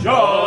Joe